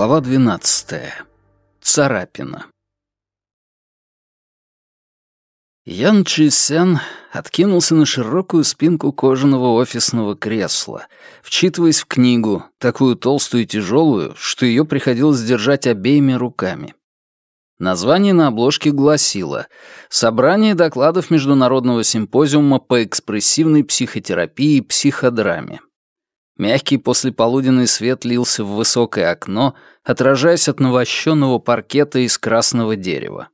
Глава 12. Царапина. Ян Чи Сен откинулся на широкую спинку кожаного офисного кресла, вчитываясь в книгу, такую толстую и тяжелую, что ее приходилось держать обеими руками. Название на обложке гласило «Собрание докладов Международного симпозиума по экспрессивной психотерапии и психодраме». Мягкий послеполуденный свет лился в высокое окно, отражаясь от навощенного паркета из красного дерева.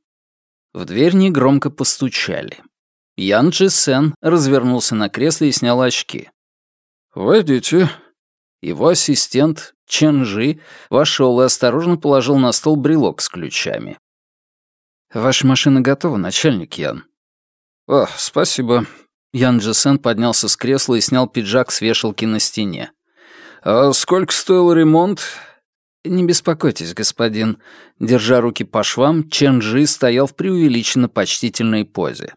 В дверь негромко постучали. Ян Джи Сен развернулся на кресле и снял очки. «Войдите». Его ассистент, Чен Жи, вошел и осторожно положил на стол брелок с ключами. «Ваша машина готова, начальник Ян». «О, спасибо». Ян Джесен поднялся с кресла и снял пиджак с вешалки на стене. «А сколько стоил ремонт?» «Не беспокойтесь, господин». Держа руки по швам, Ченджи стоял в преувеличенно почтительной позе.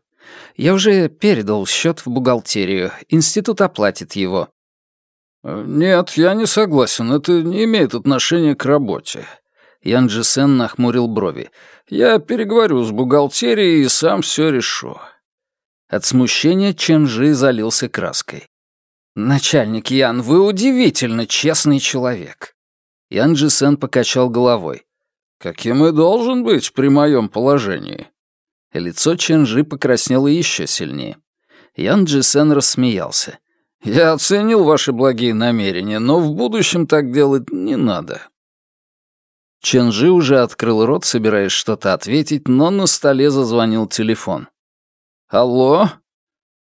«Я уже передал счет в бухгалтерию. Институт оплатит его». «Нет, я не согласен. Это не имеет отношения к работе». Ян Джисен нахмурил брови. «Я переговорю с бухгалтерией и сам все решу». От смущения Ченджи залился краской. «Начальник Ян, вы удивительно честный человек». Ян Джисен покачал головой. «Каким и должен быть при моем положении». Лицо Ченжи покраснело еще сильнее. Ян Джисен рассмеялся. «Я оценил ваши благие намерения, но в будущем так делать не надо». Ченжи уже открыл рот, собираясь что-то ответить, но на столе зазвонил телефон. «Алло?»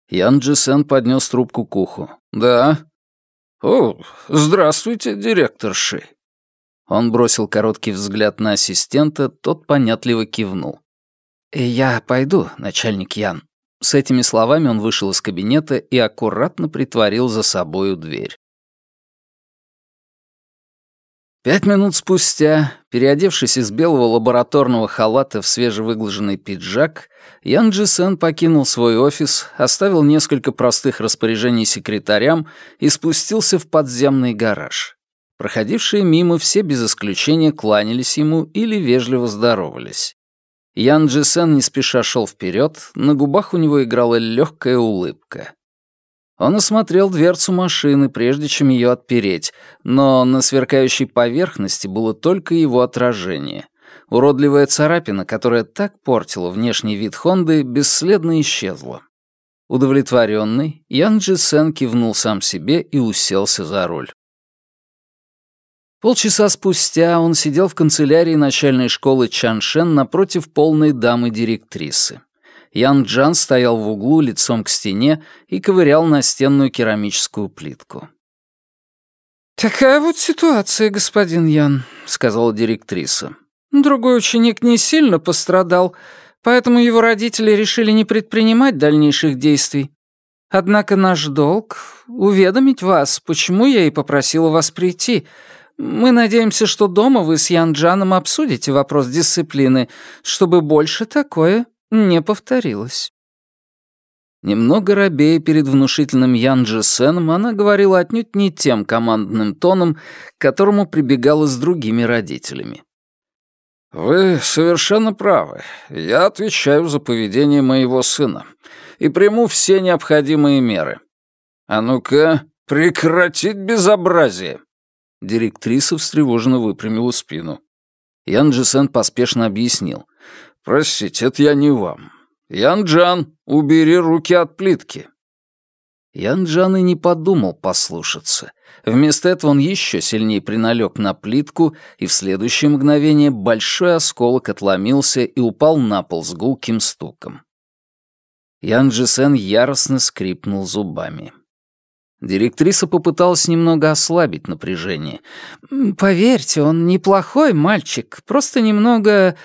Ян Джисен поднес трубку к уху. «Да». «О, здравствуйте, директор Ши». Он бросил короткий взгляд на ассистента, тот понятливо кивнул. «Я пойду, начальник Ян». С этими словами он вышел из кабинета и аккуратно притворил за собою дверь. Пять минут спустя, переодевшись из белого лабораторного халата в свежевыглаженный пиджак, Ян Джисен покинул свой офис, оставил несколько простых распоряжений секретарям и спустился в подземный гараж. Проходившие мимо все без исключения кланялись ему или вежливо здоровались. Ян Джисен не спеша шел вперед, на губах у него играла легкая улыбка. Он осмотрел дверцу машины, прежде чем ее отпереть, но на сверкающей поверхности было только его отражение. Уродливая царапина, которая так портила внешний вид Хонды, бесследно исчезла. Удовлетворенный, Ян Джи Сен кивнул сам себе и уселся за руль. Полчаса спустя он сидел в канцелярии начальной школы Чаншен напротив полной дамы-директрисы. Ян Джан стоял в углу лицом к стене и ковырял настенную керамическую плитку. «Такая вот ситуация, господин Ян», — сказала директриса. «Другой ученик не сильно пострадал, поэтому его родители решили не предпринимать дальнейших действий. Однако наш долг — уведомить вас, почему я и попросила вас прийти. Мы надеемся, что дома вы с Ян Джаном обсудите вопрос дисциплины, чтобы больше такое не повторилось. Немного робея перед внушительным Ян Джесеном, она говорила отнюдь не тем командным тоном, к которому прибегала с другими родителями. «Вы совершенно правы. Я отвечаю за поведение моего сына и приму все необходимые меры. А ну-ка, прекратить безобразие!» Директриса встревоженно выпрямила спину. Ян Джесен поспешно объяснил. «Простите, это я не вам. Ян-Джан, убери руки от плитки». Ян-Джан и не подумал послушаться. Вместо этого он еще сильнее приналег на плитку, и в следующее мгновение большой осколок отломился и упал на пол с гулким стуком. Ян Джисен яростно скрипнул зубами. Директриса попыталась немного ослабить напряжение. «Поверьте, он неплохой мальчик, просто немного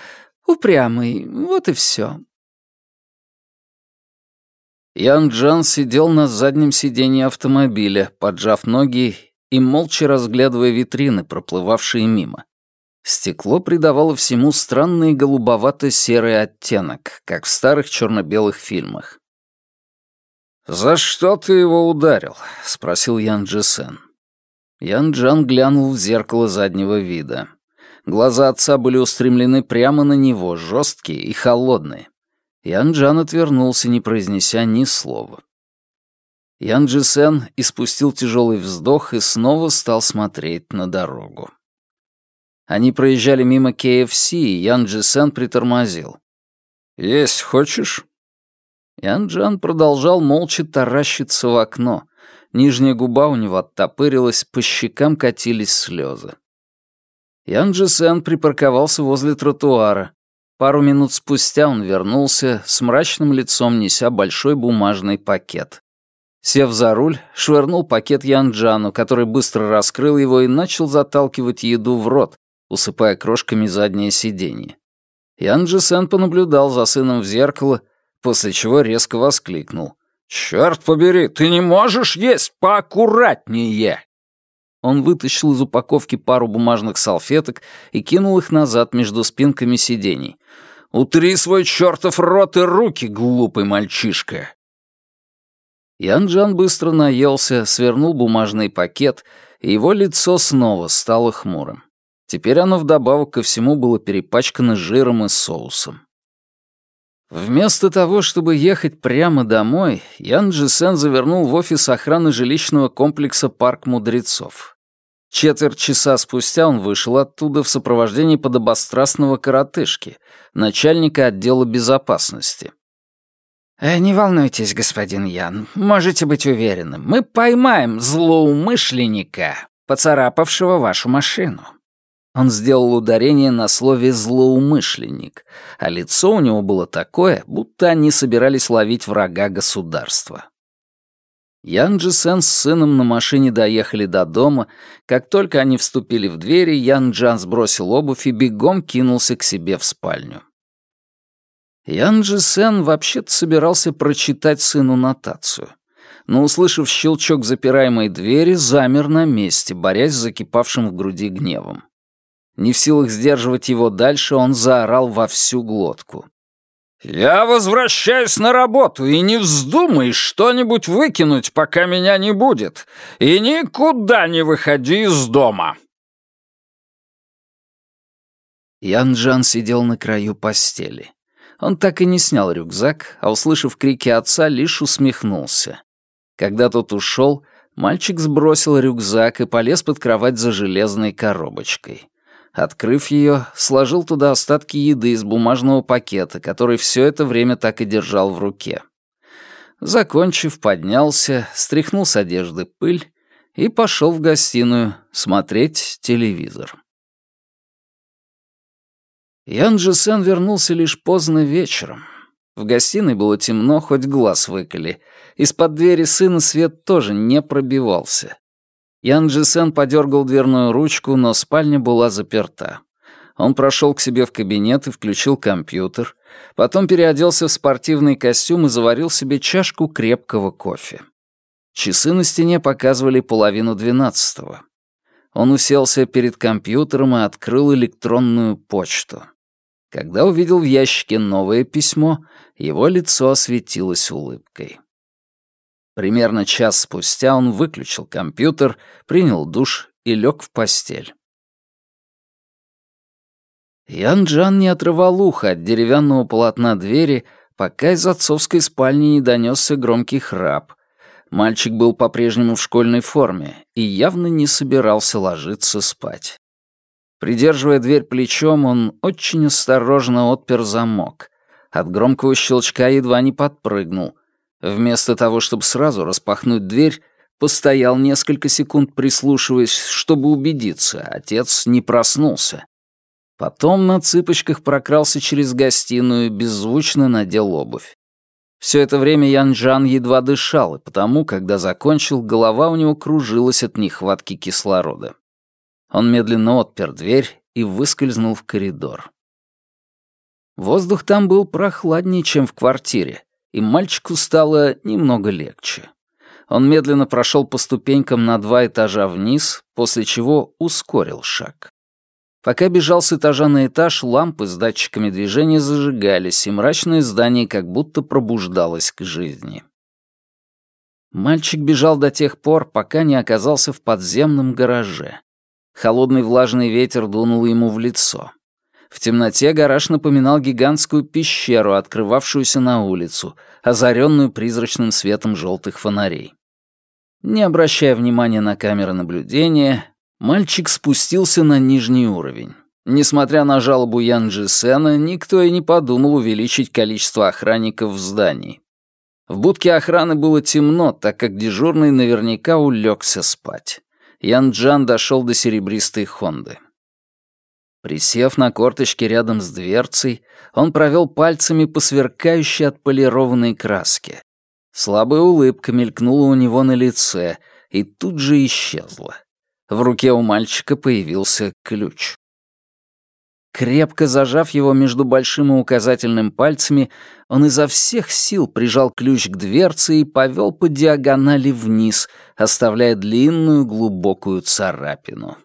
Упрямый, вот и все. Ян Джан сидел на заднем сиденье автомобиля, поджав ноги и молча разглядывая витрины, проплывавшие мимо. Стекло придавало всему странный голубовато-серый оттенок, как в старых черно-белых фильмах. «За что ты его ударил?» — спросил Ян Джисен. Ян Джан глянул в зеркало заднего вида. Глаза отца были устремлены прямо на него, жесткие и холодные. Ян Джан отвернулся, не произнеся ни слова. Ян Джисен испустил тяжелый вздох и снова стал смотреть на дорогу. Они проезжали мимо KFC, и Ян Джисен притормозил. «Есть хочешь?» Ян Джан продолжал молча таращиться в окно. Нижняя губа у него оттопырилась, по щекам катились слезы. Ян Джисен припарковался возле тротуара. Пару минут спустя он вернулся, с мрачным лицом неся большой бумажный пакет. Сев за руль, швырнул пакет Янджану, который быстро раскрыл его и начал заталкивать еду в рот, усыпая крошками заднее сиденье. Ян Джисен понаблюдал за сыном в зеркало, после чего резко воскликнул. «Чёрт побери, ты не можешь есть поаккуратнее!» Он вытащил из упаковки пару бумажных салфеток и кинул их назад между спинками сидений. «Утри свой чертов рот и руки, глупый мальчишка!» Ян-Джан быстро наелся, свернул бумажный пакет, и его лицо снова стало хмурым. Теперь оно вдобавок ко всему было перепачкано жиром и соусом. Вместо того, чтобы ехать прямо домой, Ян Джисен завернул в офис охраны жилищного комплекса «Парк мудрецов». Четверть часа спустя он вышел оттуда в сопровождении подобострастного коротышки, начальника отдела безопасности. Э, «Не волнуйтесь, господин Ян, можете быть уверенным, мы поймаем злоумышленника, поцарапавшего вашу машину». Он сделал ударение на слове «злоумышленник», а лицо у него было такое, будто они собирались ловить врага государства. Ян Джисен с сыном на машине доехали до дома. Как только они вступили в двери, Ян Джан сбросил обувь и бегом кинулся к себе в спальню. Ян Джисен вообще-то собирался прочитать сыну нотацию. Но, услышав щелчок запираемой двери, замер на месте, борясь с закипавшим в груди гневом. Не в силах сдерживать его дальше, он заорал во всю глотку. «Я возвращаюсь на работу, и не вздумай что-нибудь выкинуть, пока меня не будет, и никуда не выходи из дома!» Ян Джан сидел на краю постели. Он так и не снял рюкзак, а, услышав крики отца, лишь усмехнулся. Когда тот ушел, мальчик сбросил рюкзак и полез под кровать за железной коробочкой. Открыв ее, сложил туда остатки еды из бумажного пакета, который все это время так и держал в руке. Закончив, поднялся, стряхнул с одежды пыль и пошел в гостиную смотреть телевизор. Ян Джисен вернулся лишь поздно вечером. В гостиной было темно, хоть глаз выколи. Из-под двери сына свет тоже не пробивался. Ян Джисен подергал дверную ручку, но спальня была заперта. Он прошел к себе в кабинет и включил компьютер, потом переоделся в спортивный костюм и заварил себе чашку крепкого кофе. Часы на стене показывали половину двенадцатого. Он уселся перед компьютером и открыл электронную почту. Когда увидел в ящике новое письмо, его лицо осветилось улыбкой. Примерно час спустя он выключил компьютер, принял душ и лег в постель. Ян Джан не отрывал ухо от деревянного полотна двери, пока из отцовской спальни не донесся громкий храп. Мальчик был по-прежнему в школьной форме и явно не собирался ложиться спать. Придерживая дверь плечом, он очень осторожно отпер замок. От громкого щелчка едва не подпрыгнул. Вместо того, чтобы сразу распахнуть дверь, постоял несколько секунд, прислушиваясь, чтобы убедиться, отец не проснулся. Потом на цыпочках прокрался через гостиную и беззвучно надел обувь. Все это время Ян Джан едва дышал, и потому, когда закончил, голова у него кружилась от нехватки кислорода. Он медленно отпер дверь и выскользнул в коридор. Воздух там был прохладнее, чем в квартире, и мальчику стало немного легче. Он медленно прошел по ступенькам на два этажа вниз, после чего ускорил шаг. Пока бежал с этажа на этаж, лампы с датчиками движения зажигались, и мрачное здание как будто пробуждалось к жизни. Мальчик бежал до тех пор, пока не оказался в подземном гараже. Холодный влажный ветер дунул ему в лицо. В темноте гараж напоминал гигантскую пещеру, открывавшуюся на улицу, озаренную призрачным светом желтых фонарей. Не обращая внимания на камеры наблюдения, мальчик спустился на нижний уровень. Несмотря на жалобу Ян Джисена, никто и не подумал увеличить количество охранников в здании. В будке охраны было темно, так как дежурный наверняка улегся спать. Ян Джан дошел до серебристой Хонды. Присев на корточке рядом с дверцей, он провел пальцами по сверкающей отполированной краске. Слабая улыбка мелькнула у него на лице и тут же исчезла. В руке у мальчика появился ключ. Крепко зажав его между большим и указательным пальцами, он изо всех сил прижал ключ к дверце и повел по диагонали вниз, оставляя длинную глубокую царапину.